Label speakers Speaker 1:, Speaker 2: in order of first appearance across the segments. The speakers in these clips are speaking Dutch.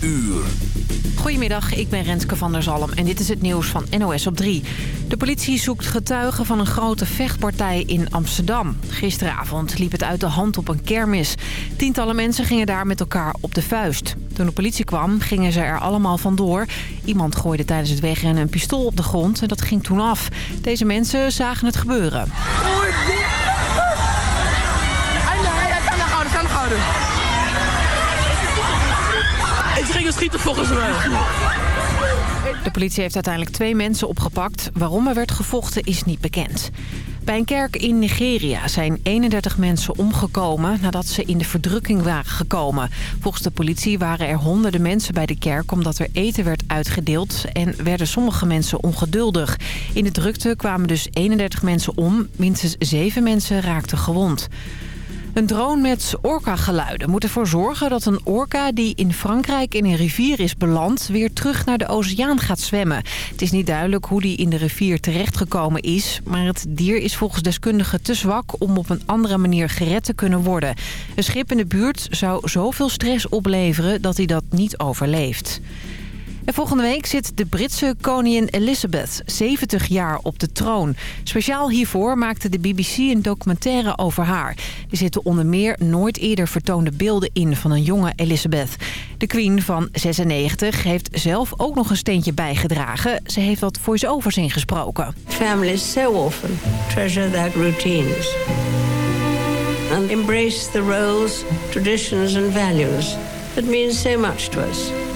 Speaker 1: uur.
Speaker 2: Goedemiddag, ik ben Renske van der Zalm en dit is het nieuws van NOS op 3. De politie zoekt getuigen van een grote vechtpartij in Amsterdam. Gisteravond liep het uit de hand op een kermis. Tientallen mensen gingen daar met elkaar op de vuist. Toen de politie kwam, gingen ze er allemaal vandoor. Iemand gooide tijdens het wegrennen een pistool op de grond en dat ging toen af. Deze mensen zagen het gebeuren.
Speaker 3: Ik ging schieten volgens mij.
Speaker 2: De politie heeft uiteindelijk twee mensen opgepakt. Waarom er werd gevochten is niet bekend. Bij een kerk in Nigeria zijn 31 mensen omgekomen nadat ze in de verdrukking waren gekomen. Volgens de politie waren er honderden mensen bij de kerk omdat er eten werd uitgedeeld en werden sommige mensen ongeduldig. In de drukte kwamen dus 31 mensen om, minstens 7 mensen raakten gewond. Een drone met orka-geluiden moet ervoor zorgen dat een orka die in Frankrijk in een rivier is beland... weer terug naar de oceaan gaat zwemmen. Het is niet duidelijk hoe die in de rivier terechtgekomen is... maar het dier is volgens deskundigen te zwak om op een andere manier gered te kunnen worden. Een schip in de buurt zou zoveel stress opleveren dat hij dat niet overleeft. En volgende week zit de Britse koningin Elizabeth 70 jaar op de troon. Speciaal hiervoor maakte de BBC een documentaire over haar. Er zitten onder meer nooit eerder vertoonde beelden in van een jonge Elizabeth. De queen van 96 heeft zelf ook nog een steentje bijgedragen. Ze heeft wat voice-overs ingesproken.
Speaker 4: Families so often treasure their routines. And embrace the roles, traditions and values that mean so much to us.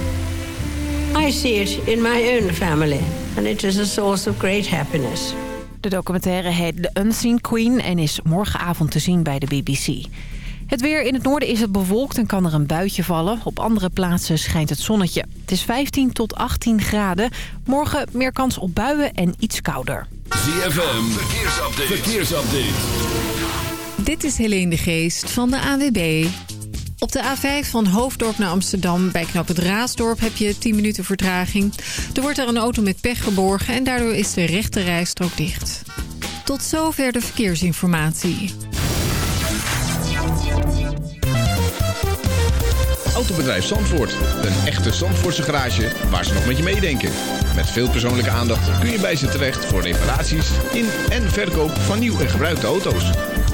Speaker 4: I see it in my own family, and it is a source of great happiness.
Speaker 2: De documentaire heet The Unseen Queen en is morgenavond te zien bij de BBC. Het weer in het noorden is het bewolkt en kan er een buitje vallen. Op andere plaatsen schijnt het zonnetje. Het is 15 tot 18 graden. Morgen meer kans op buien en iets kouder.
Speaker 1: ZFM, verkeersupdate. verkeersupdate.
Speaker 5: Dit is Helene de Geest van de AWB. Op de A5 van Hoofddorp naar Amsterdam bij knap het Raasdorp heb je 10 minuten vertraging. Er wordt daar een auto met pech geborgen en daardoor is de rechte rijstrook dicht. Tot zover de verkeersinformatie.
Speaker 6: Autobedrijf Zandvoort. Een echte Zandvoortse garage waar ze nog met je meedenken. Met veel persoonlijke aandacht kun je bij ze terecht voor reparaties in en verkoop van nieuw en gebruikte auto's.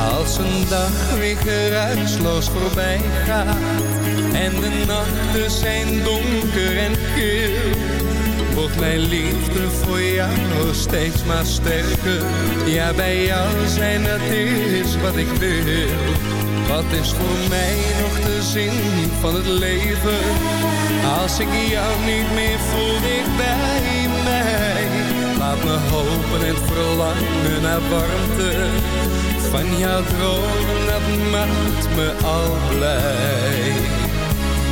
Speaker 7: Als een dag weer geruisloos voorbij gaat En de nachten zijn donker en kil Wordt mijn liefde voor jou steeds maar sterker. Ja, bij jou zijn dat is wat ik wil. Wat is voor mij nog de zin van het leven? Als ik jou niet meer voel dicht bij mij Laat me hopen en verlangen naar warmte van jouw dromen, dat maakt me al blij.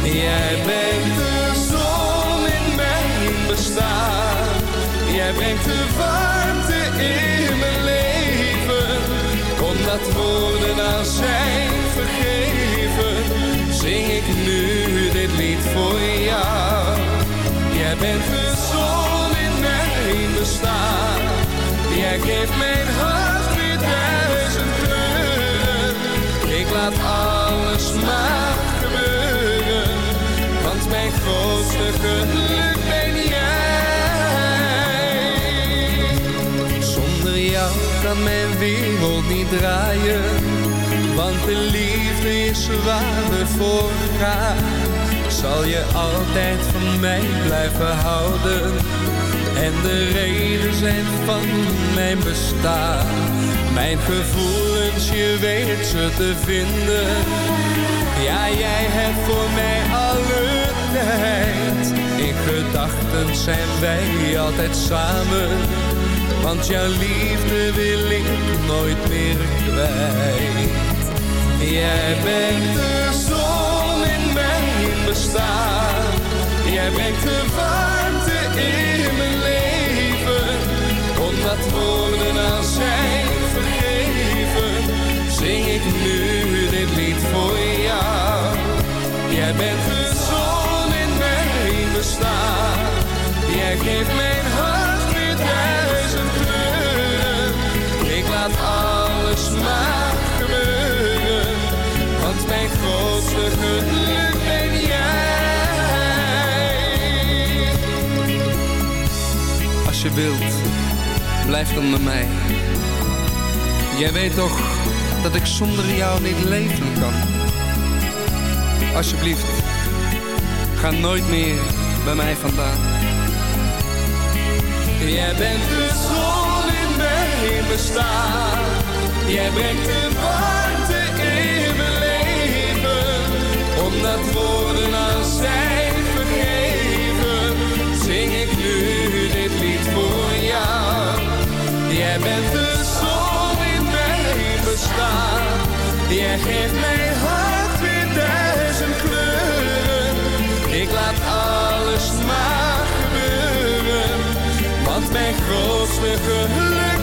Speaker 7: Jij bent de zon in mijn bestaan. Jij brengt de warmte in mijn leven. Omdat woorden nou zijn vergeven, zing ik nu dit lied voor jou. Jij bent de zon bestaan. Jij geeft mijn hart weer duizend kleuren. Ik laat alles maar gebeuren. Want mijn grootste geluk ben jij. Zonder jou kan mijn wereld niet draaien. Want de liefde is waar voor gaan. Zal je altijd van mij blijven houden en de reden zijn van mijn bestaan. Mijn gevoelens, je weet ze te vinden. Ja, jij hebt voor mij alle tijd.
Speaker 8: In gedachten zijn wij altijd samen. Want jouw liefde wil ik nooit meer kwijt. Jij bent de zon in mijn bestaan. Jij brengt de warmte in mijn worden aan zijn vergeven, zing ik nu dit lied voor jou. Jij bent de zon in mijn bestaan, jij geeft mijn hart weer duizend kleuren. Ik laat alles maar gebeuren, want mijn grootste geluk ben jij. Als je wilt blijf dan bij mij. Jij weet toch dat ik zonder jou niet leven kan. Alsjeblieft, ga nooit meer bij mij vandaan. Jij bent de zon in mijn bestaan. Jij brengt de warmte in mijn leven. Omdat woorden aan zijn. Jij bent de zon in mijn bestaan. Jij geeft mijn hart weer duizend kleuren. Ik laat alles maar gebeuren. Want mijn grootste geluk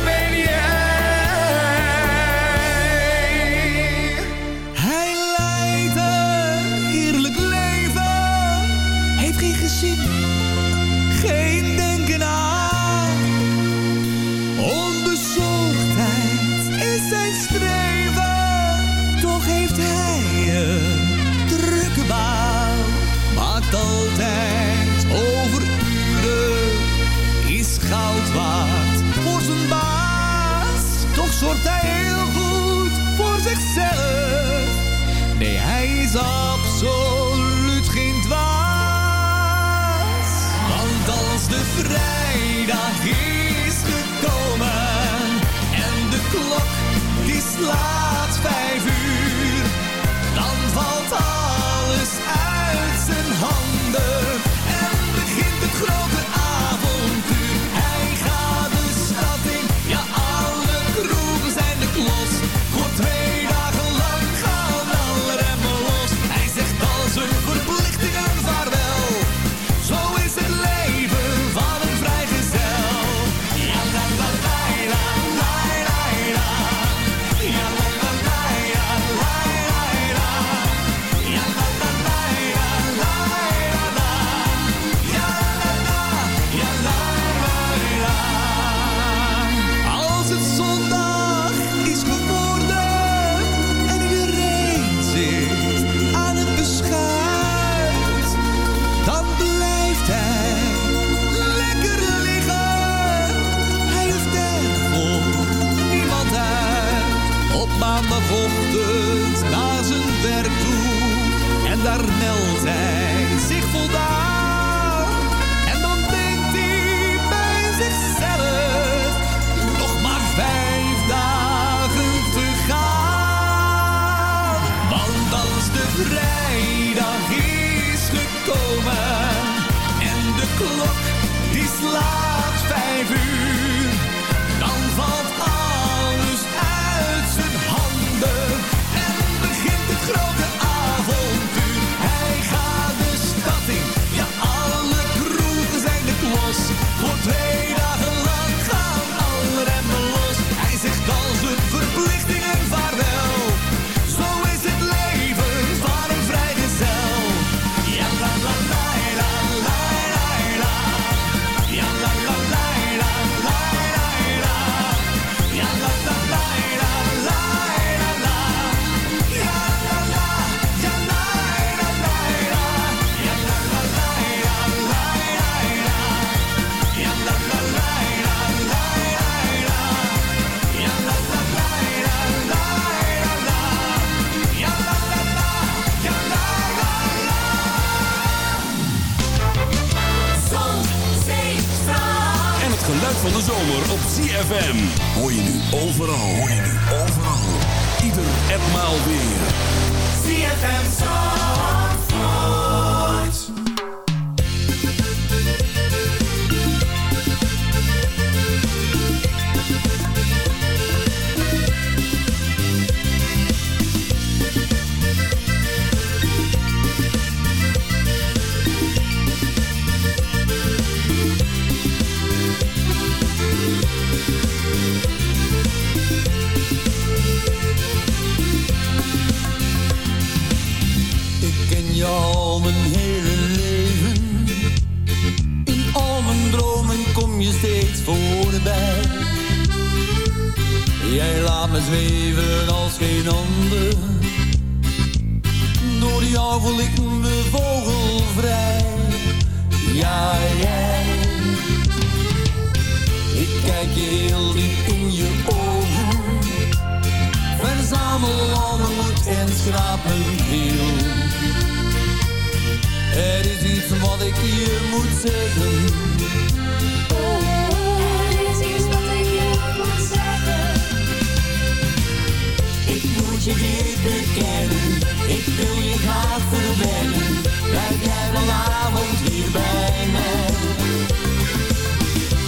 Speaker 8: hier bij mij.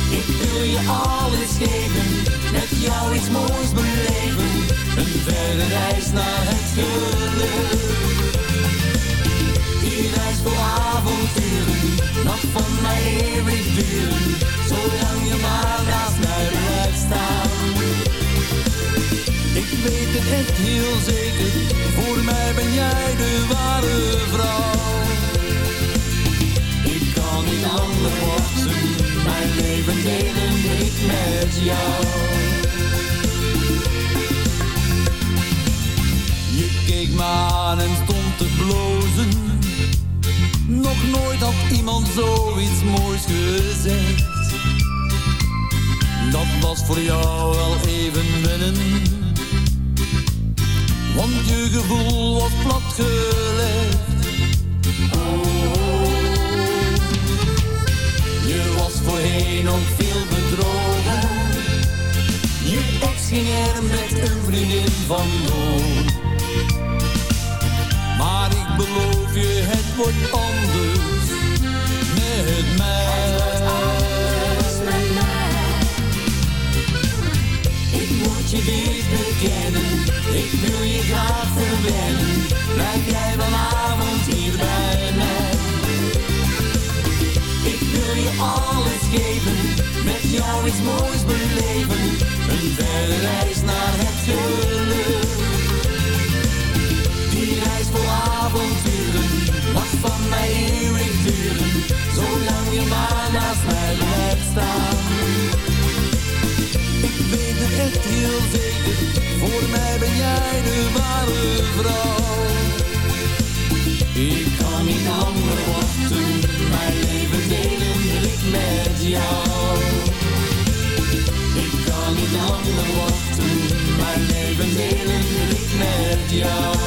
Speaker 8: Ik wil je alles geven. Met jou iets moois beleven. Een verre reis naar het geluk. Die reis vol avonturen. Nog van mij eeuwig duren. Zolang je maar naast mij blijft staan. Ik weet het echt heel zeker, voor mij ben jij de ware vrouw. Mijn leven delen ik met jou. Je keek me aan en stond te blozen. Nog nooit had iemand zoiets moois gezegd. Dat was voor jou wel even wennen want je gevoel was platgelegd. Voorheen ook veel bedrogen. Je ex ging er met een vriendin vandoor. Maar ik beloof je, het wordt anders met mij. Ik moet je weer bekennen ik wil je graag verwennen, blijf jij vanavond hier bij mij. Wil je alles geven, met jou iets moois beleven. Een verre reis naar het geluk. Die reis vol avonturen, mag van mij eeuwig duren. Zolang je maar naast mij blijft staan. Ik weet het echt heel zeker voor mij ben jij de ware vrouw. Ik kan niet langer met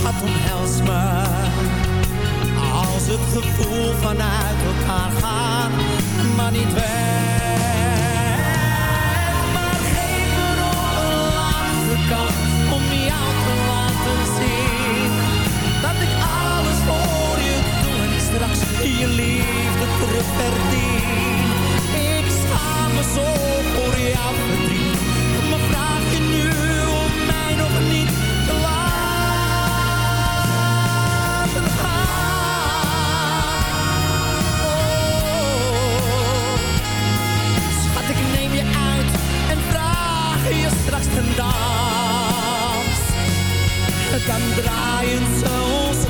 Speaker 9: schat, omhels me. Als het gevoel vanuit elkaar gaat, maar niet weg. Maar geef me nog een laatste kans om jou te laten zien. Dat ik alles voor je doe en straks je liefde terug verdien. Ik schaam me zo voor jouw verdriet, je straks ten dans. Dan draaien ze ons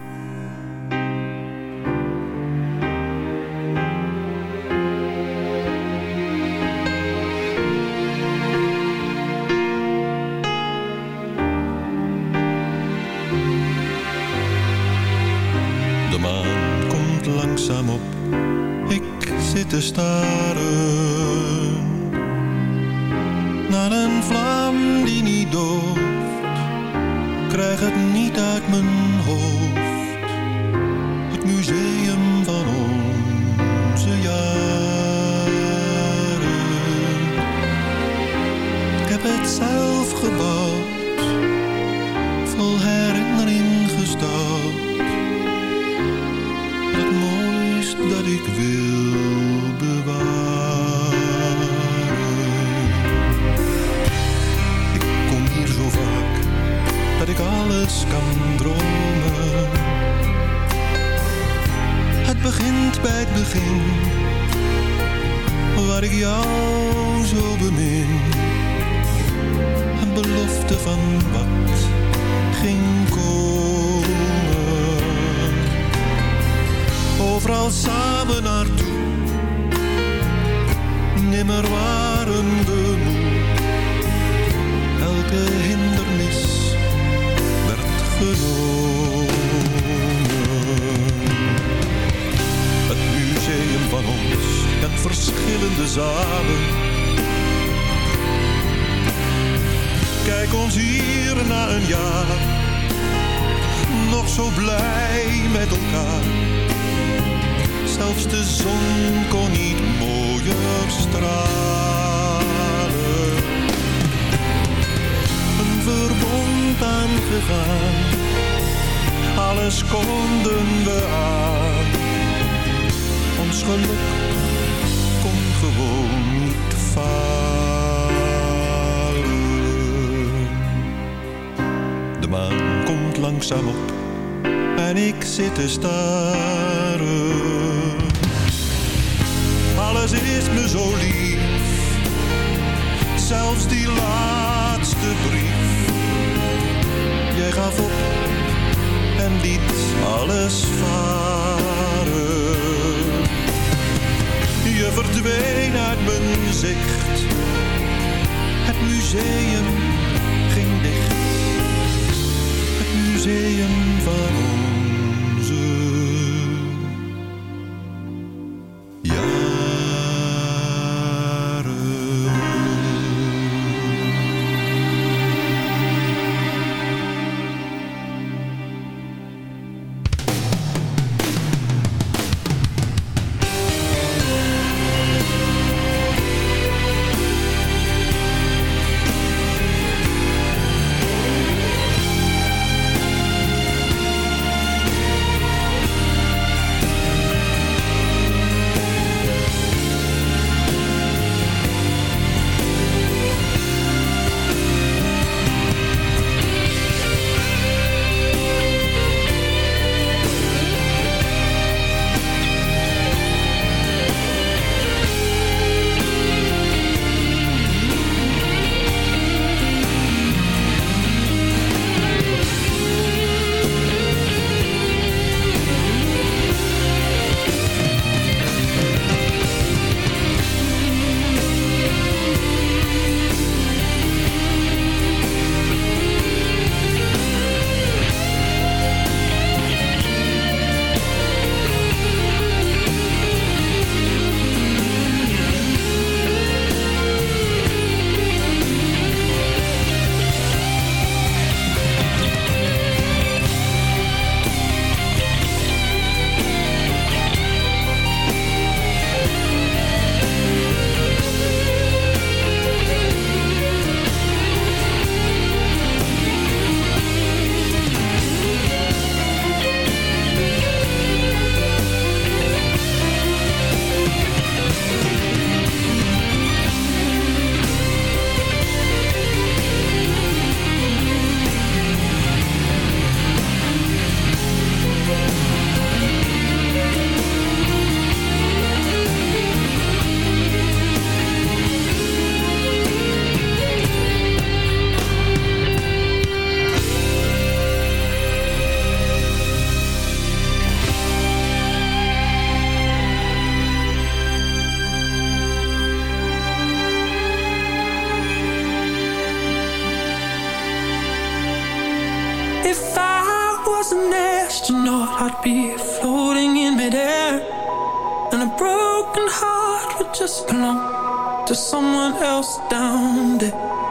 Speaker 10: Alles konden we aan. Ons geluk kon gewoon niet falen. De maan komt langzaam op en ik zit te staren. Alles is me zo lief, zelfs die laatste Gaf op en liet alles varen. Je verdween uit mijn zicht, het museum ging dicht. Het museum van onze
Speaker 11: an astronaut, I'd be floating in midair. And a broken heart would just belong to someone else down there.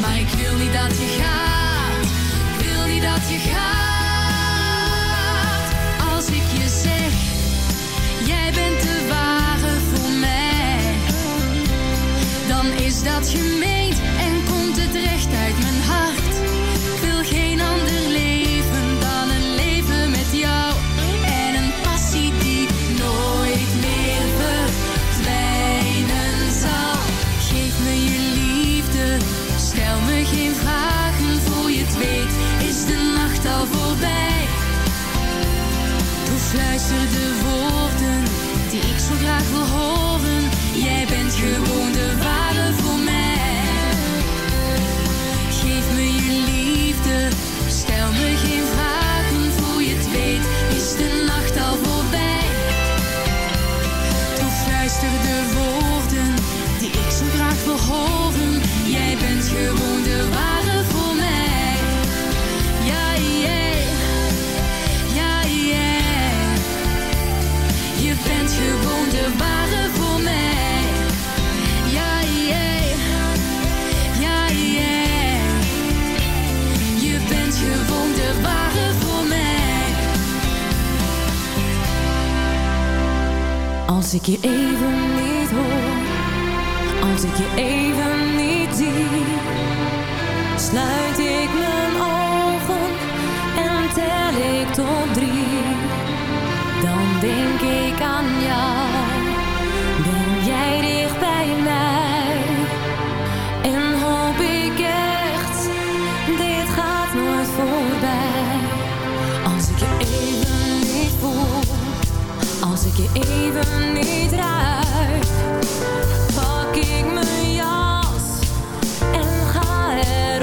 Speaker 12: Maar ik wil niet dat je gaat, ik wil niet dat je gaat. Als ik je zeg, jij bent de ware voor mij, dan is dat je.
Speaker 13: Als ik je even niet hoor, als ik je even niet zie, sluit ik mijn ogen en tel ik tot drie. Dan denk ik aan jou, ben jij dicht bij mij en hoop ik echt, dit gaat nooit voorbij. Als ik je even niet ruik, pak ik mijn jas en ga
Speaker 14: er.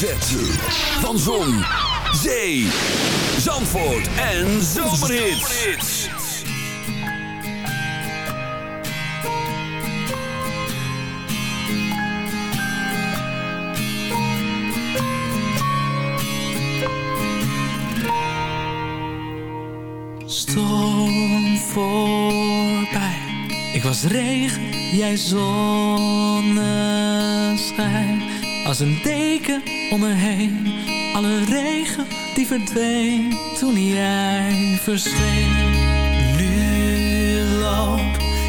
Speaker 14: hoofdletter van Zon, Zee, Zandvoort en Zomerhits.
Speaker 11: Storm voorbij, ik was regen, jij zonneschijn. Als een deken om me heen, alle regen die verdween toen jij verscheen. Nu loop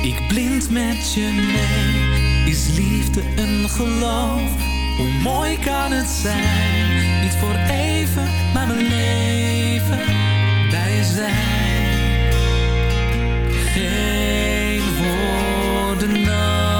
Speaker 11: ik blind met je mee, is liefde een geloof? Hoe mooi kan het zijn, niet voor even, maar mijn leven bij zijn. Geen woorden nodig.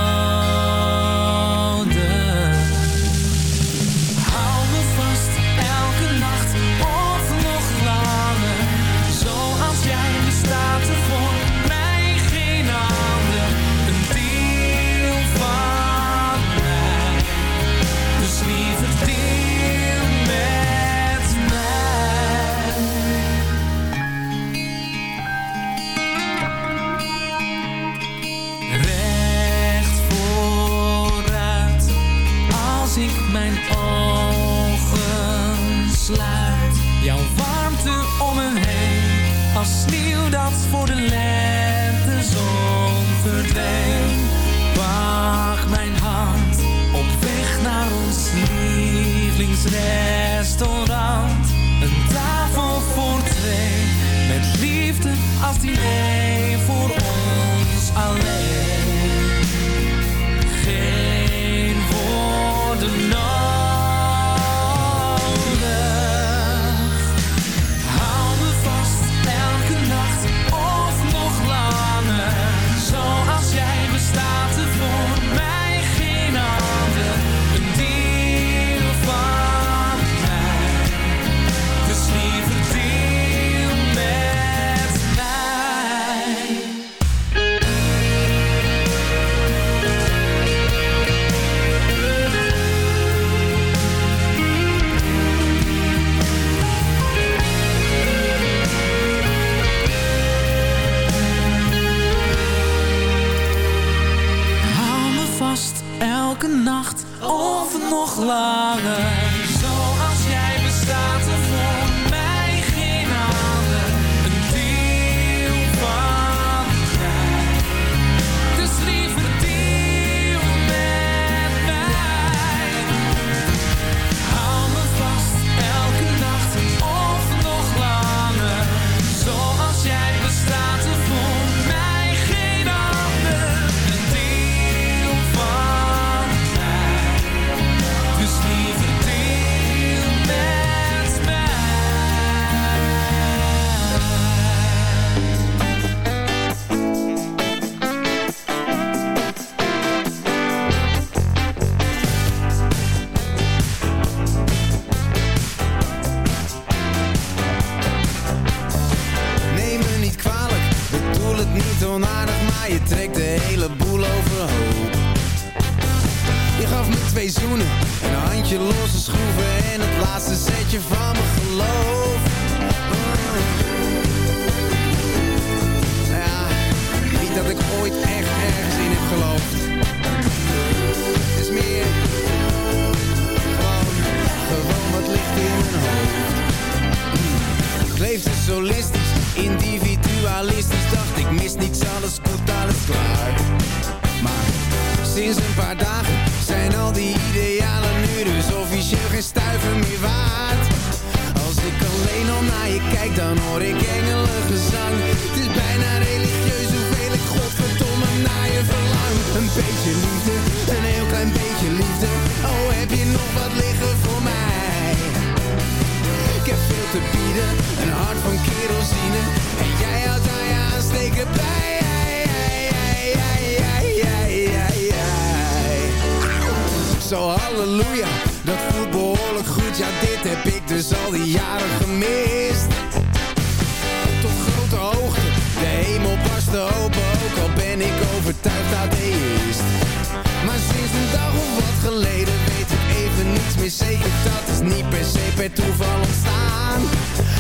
Speaker 15: is per toeval ontstaan.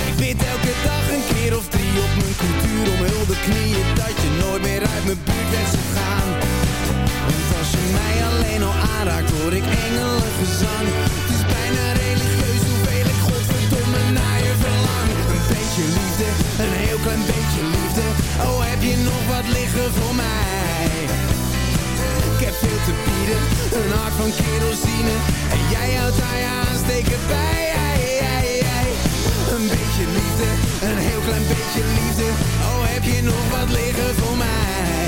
Speaker 15: Ik weet elke dag een keer of drie op mijn cultuur omhulde knieën dat je nooit meer uit mijn buurt weg zou gaan. Want als je mij alleen al aanraakt hoor ik engelen gezang. Het is bijna religieus hoeveel ik godverdomme naar je verlang. Een beetje liefde, een heel klein beetje liefde. Oh heb je nog wat liggen voor mij? Een hart van kerosine. En jij houdt haar je aansteken bij ei, ei, ei. Een beetje liefde, een heel klein beetje liefde. Oh heb je nog wat liggen voor mij?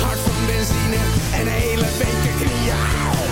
Speaker 15: Hart van benzine en een hele beetje knieën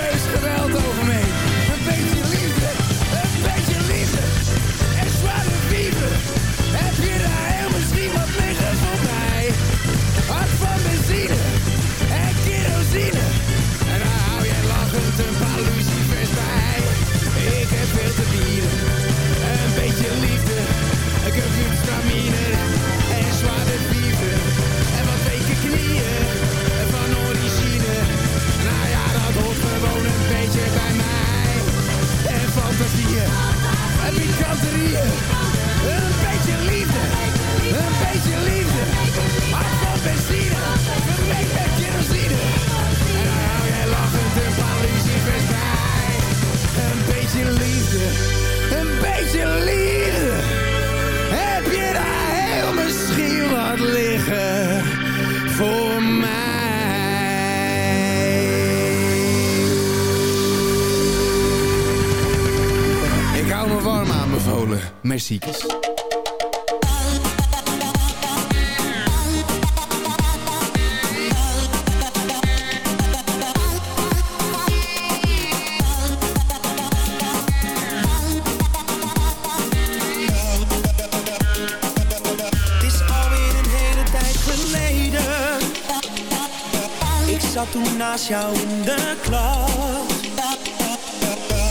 Speaker 14: Het is. zat toen naast jou in de klas.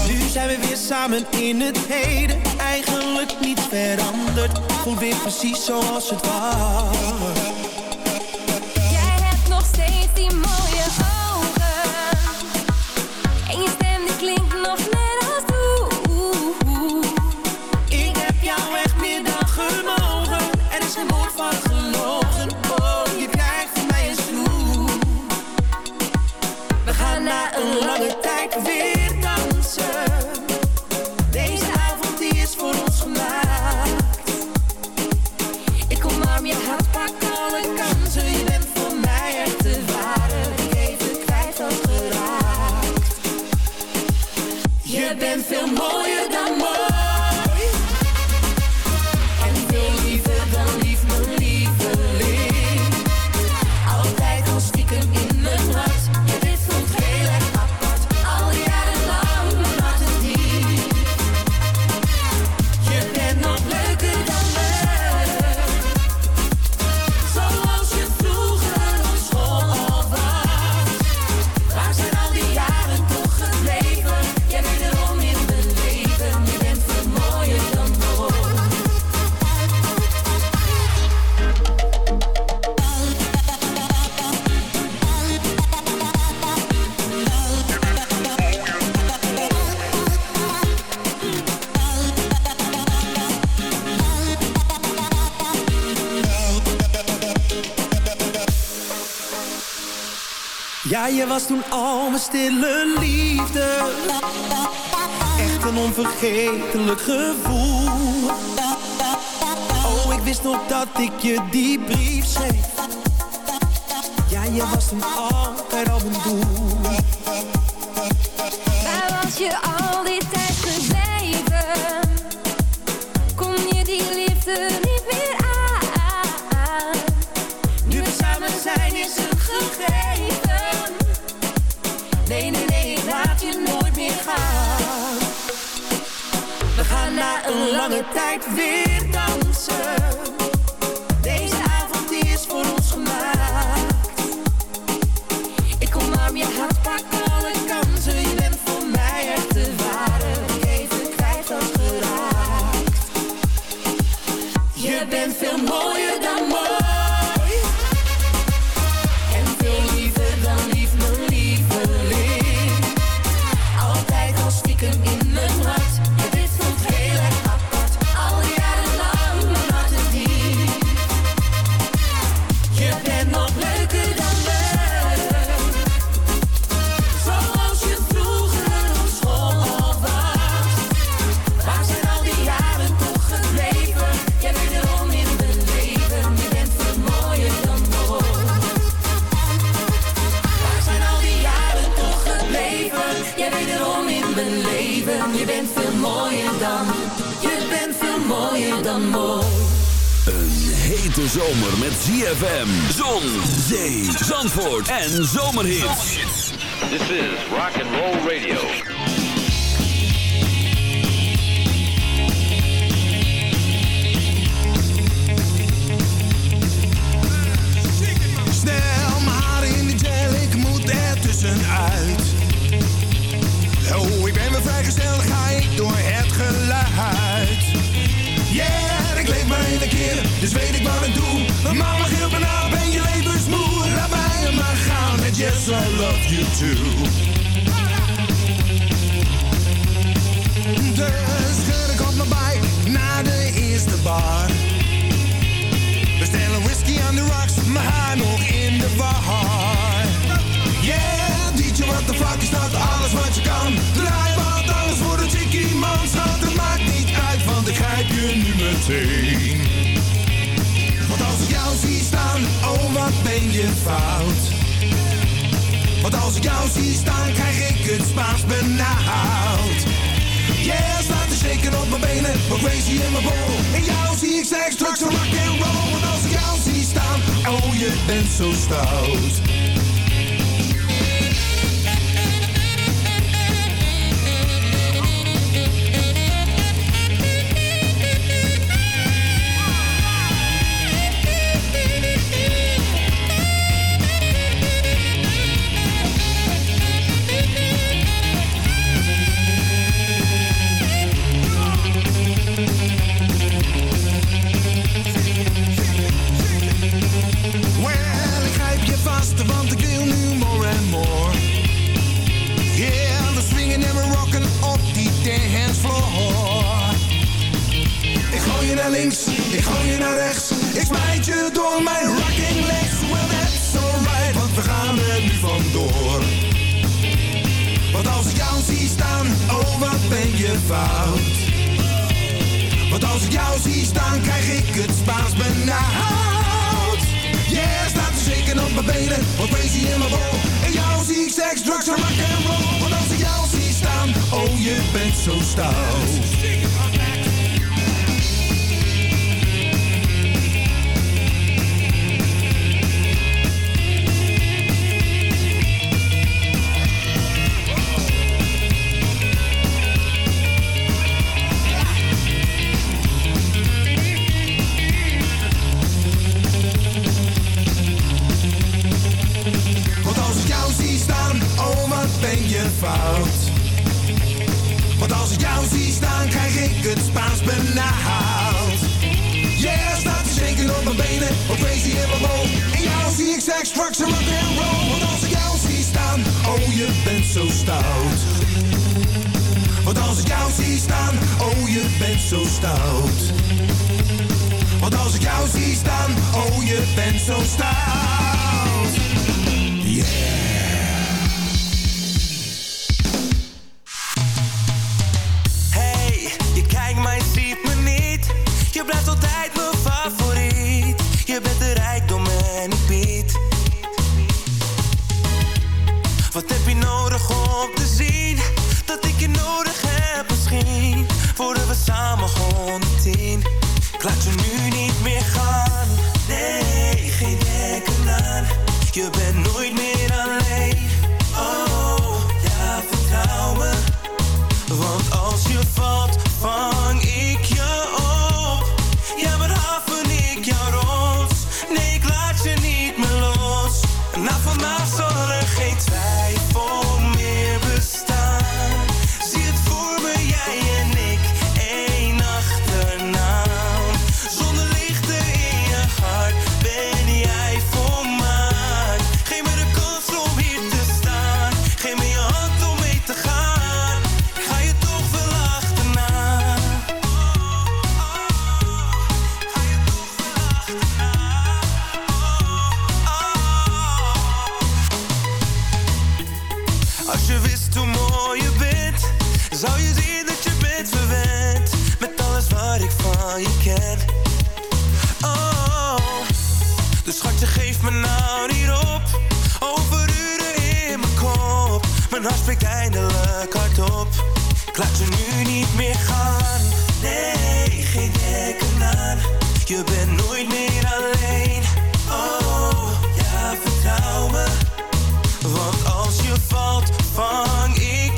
Speaker 14: Nu zijn we weer samen in het heden het niet veranderd. Voel weer precies zoals het was.
Speaker 9: Maar je
Speaker 14: was toen al mijn stille liefde. Echt een onvergetelijk gevoel. Oh, ik wist nog dat ik je die brief schreef. Ja, je was toen altijd al mijn doel.
Speaker 9: tijd
Speaker 14: weer. En zomerhits.
Speaker 15: Je fout. Want als ik jou zie staan, krijg ik het Spaans benauwd. Yeah, staat te shaken op mijn benen, maar crazy in mijn bol. En jou zie ik seks, drugs en rock and roll. Want als ik jou zie staan, oh je bent zo stout. Door mijn rocking legs. Well, that's alright, want we gaan er nu vandoor. Want als ik jou zie staan, oh wat ben je fout. Want als ik jou zie staan, krijg ik het Spaans benauwd. Yeah, staat te shaken op mijn benen, wat crazy in mijn bol. En jou zie ik seks, drugs en rock and roll. Want als ik jou zie staan, oh je bent zo stout. Fout. Want als ik jou zie staan, krijg ik het Spaans benauwd. Yeah, staat te shaken op mijn benen, wat crazy in mijn bol. En jou zie ik seks, drugs en rock and roll. Want als ik jou zie staan, oh je bent zo stout. Want als ik jou zie staan, oh je bent zo stout. Want als ik jou zie staan, oh je bent zo stout.
Speaker 16: Hey, geef me nou niet op. Over uren in mijn kop, mijn hart spreekt eindelijk hardop. Ik laat je nu niet meer gaan. Nee, geen denken aan. Je bent nooit meer alleen. Oh, ja, vertrouw me. Want als je valt, vang ik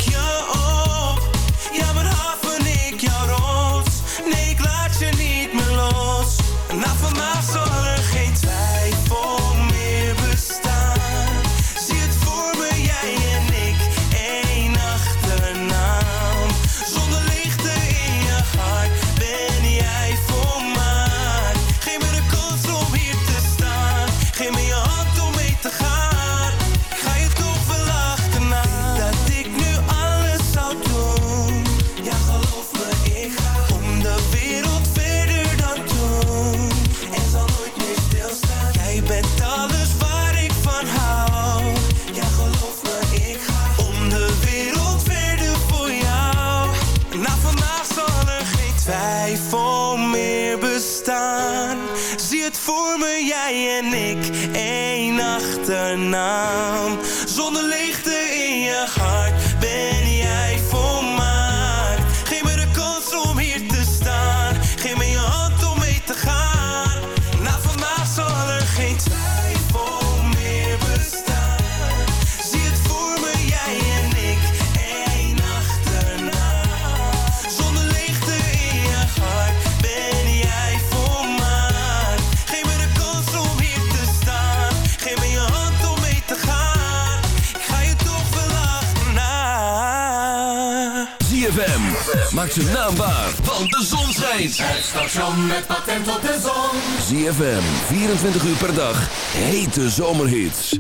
Speaker 14: maak zijn naam waar, want de zon schijnt.
Speaker 9: Het station met patent op de zon.
Speaker 14: ZFM, 24 uur per dag, hete zomerhits.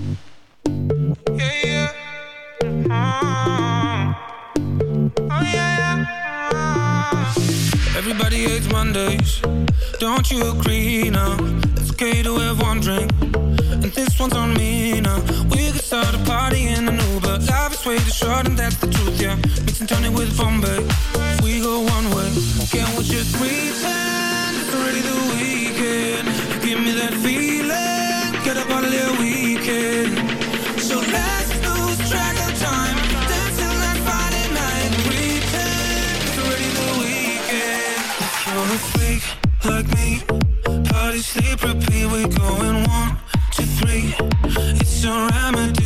Speaker 11: Everybody hates Mondays. Don't you agree now? It's okay to have one drink. And this one's on me now. We could start a party in an Uber. Life is way too short, and that's the truth, yeah. And turn it with Bombay. We go one way. Can we just pretend it's already the weekend? Give me that feeling. Get up on the weekend. So let's lose track of time. Dancing like Friday night. Pretend it's already the weekend. If you're a freak like me, party, sleep, repeat. we're going one, two, three. It's a remedy.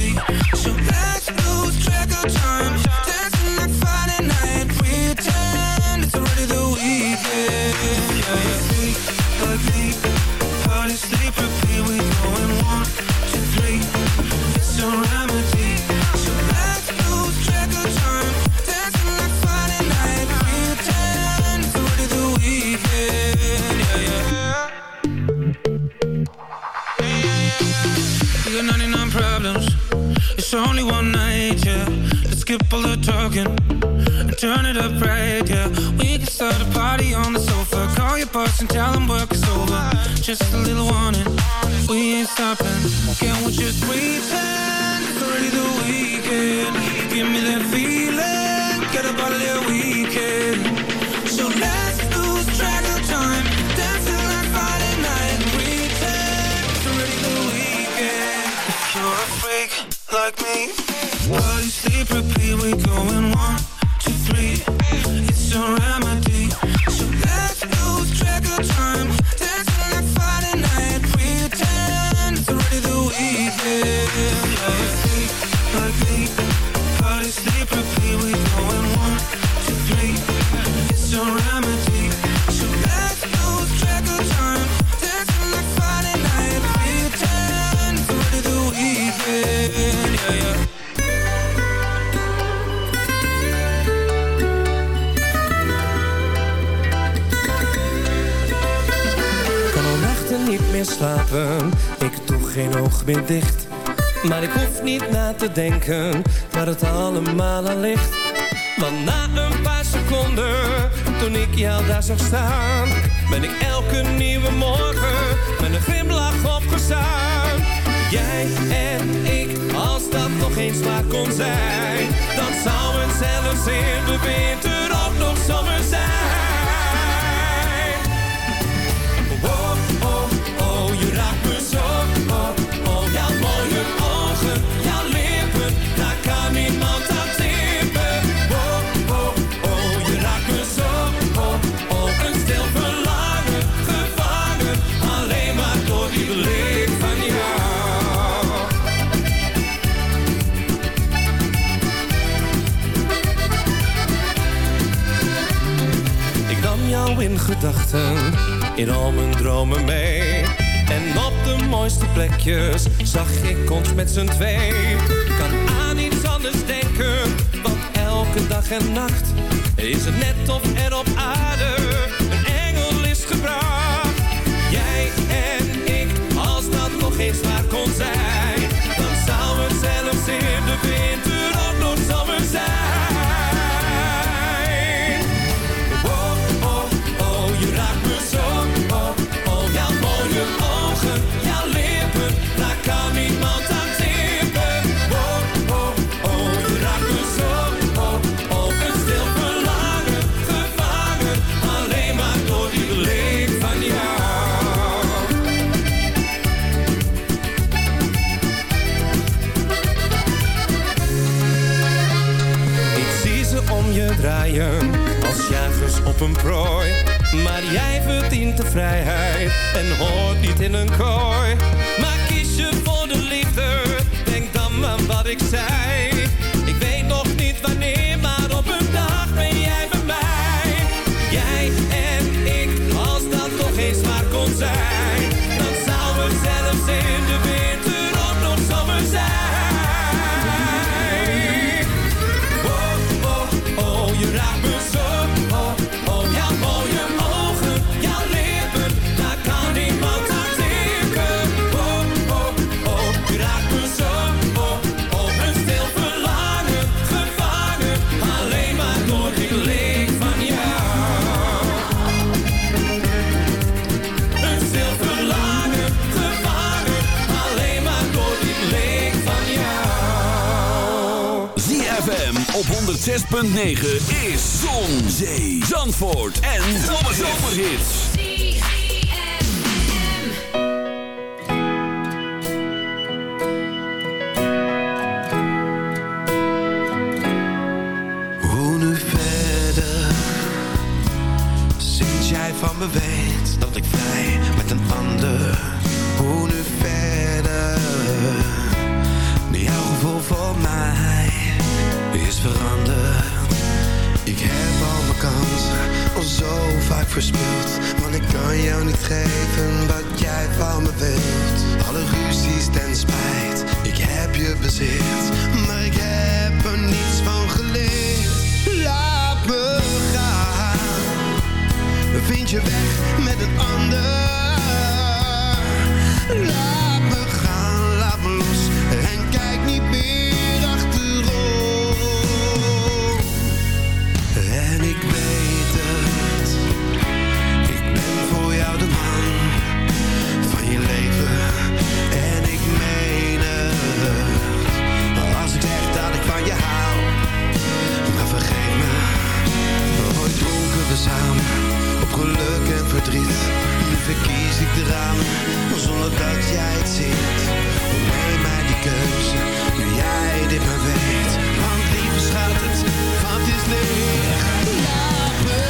Speaker 11: Tell him work is over. Just a little warning, we ain't stopping. Can we just pretend it's already the weekend? Give me that feeling, get up out of weekend. So let's lose track of time, dancing like Friday night. Pretend it's already the weekend. If you're a freak like me, body sleep, repeat. We going one, two, three. It's a remedy.
Speaker 1: Ik doe geen oog meer dicht. Maar ik hoef niet na te denken waar het allemaal aan ligt. Want na een paar seconden, toen ik jou daar zag staan, ben ik elke nieuwe morgen met een glimlach opgestaan. Jij en ik, als dat nog eens maar kon zijn, dan zou het zelfs in de winter ook nog zomer zijn.
Speaker 16: In al mijn dromen mee. En op de mooiste plekjes zag ik ons met z'n twee. Kan aan iets anders denken, want elke dag en nacht is het net of er op aarde een prooi. Maar jij verdient de vrijheid en hoort niet in een kooi. Maar kies je voor de liefde, denk dan aan wat ik zei. Ik weet nog niet wanneer, maar op een dag ben jij bij mij. Jij en ik, als dat nog eens waar kon zijn.
Speaker 1: 106.9 is Zon, Zee, Zandvoort en Zomerhits.
Speaker 15: Hoe nu verder? Sinds jij van me weet zo vaak verspeeld. Want ik kan jou niet geven wat jij van me wilt. Alle ruzies ten spijt, ik heb je bezit. Maar ik heb er niets van geleerd. Laat me gaan. Vind je weg met een ander. Laat me gaan, laat me los. we samen op geluk en verdriet. Nu verkies ik de ramen, zonder dat jij het ziet. Neem mij die keuze, nu jij dit maar weet. Want lieve schat, het wat is leeg. Laat me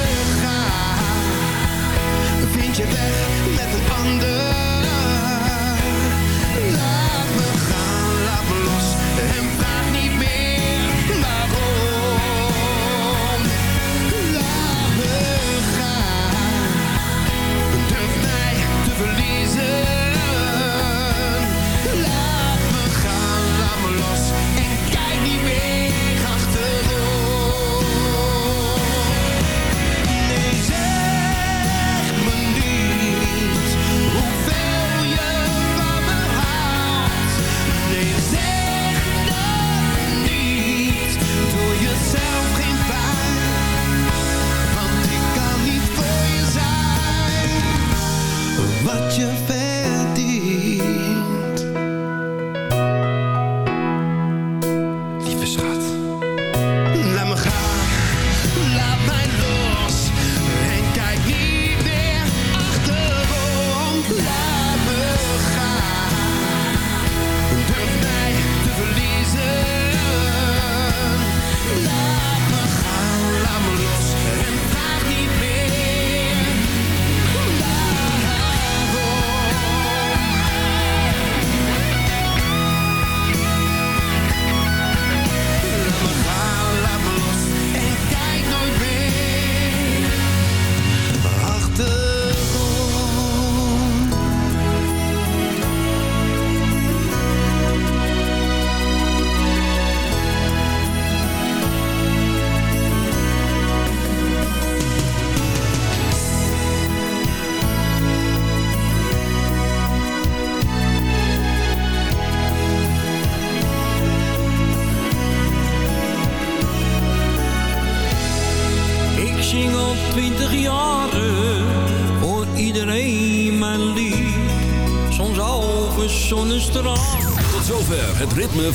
Speaker 15: gaan, vind
Speaker 17: je
Speaker 1: weg met een ander.